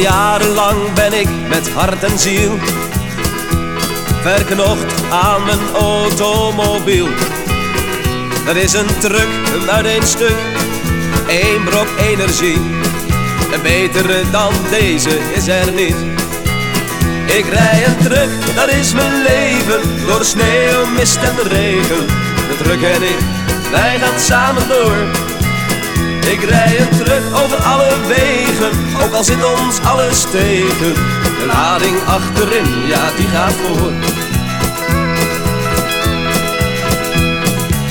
jarenlang ben ik met hart en ziel verknocht aan mijn automobiel. Dat is een truck uit één stuk, één brok energie. Een betere dan deze is er niet. Ik rij een truck, dat is mijn leven, door sneeuw, mist en regen. De truck en ik, wij gaan samen door. Ik rij truck over alle wegen, ook al zit ons alles tegen. De lading achterin, ja die gaat voor.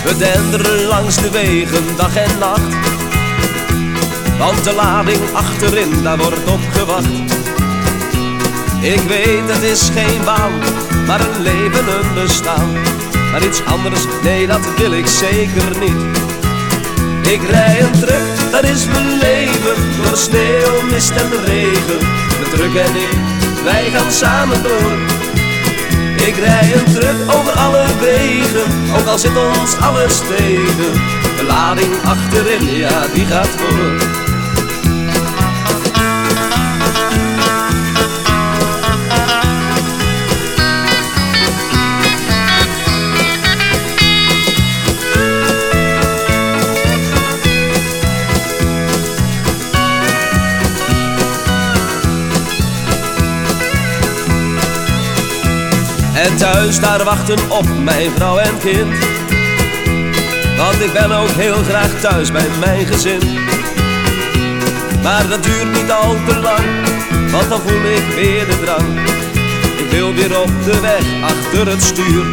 We denderen langs de wegen dag en nacht. Want de lading achterin, daar wordt op gewacht. Ik weet het is geen baan, maar een leven, een bestaan. Maar iets anders, nee dat wil ik zeker niet. Ik rij een truck, dat is mijn leven, door sneeuw, mist en regen. De truck en ik, wij gaan samen door. Ik rij een truck over alle wegen, ook al zit ons alles tegen. De lading achterin, ja die gaat voor. En thuis daar wachten op mijn vrouw en kind. Want ik ben ook heel graag thuis bij mijn gezin. Maar dat duurt niet al te lang Want dan voel ik weer de drang. Ik wil weer op de weg achter het stuur.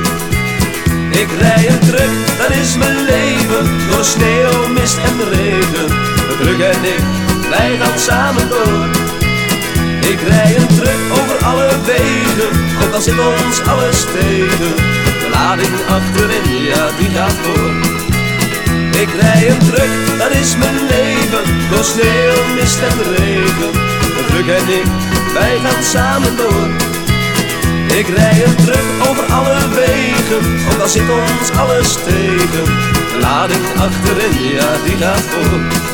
Ik rij een truck, dat is mijn leven. Door sneeuw, mist en regen. De truck en ik, wij gaan samen door. Ik rij een dan zit ons alles tegen. De lading achterin, ja die gaat voor. Ik rij een truck, dat is mijn leven, door sneeuw, mist en regen. De truck en ik, wij gaan samen door. Ik rij een truck over alle wegen, ook al zit ons alles tegen. De lading achterin, ja die gaat voor.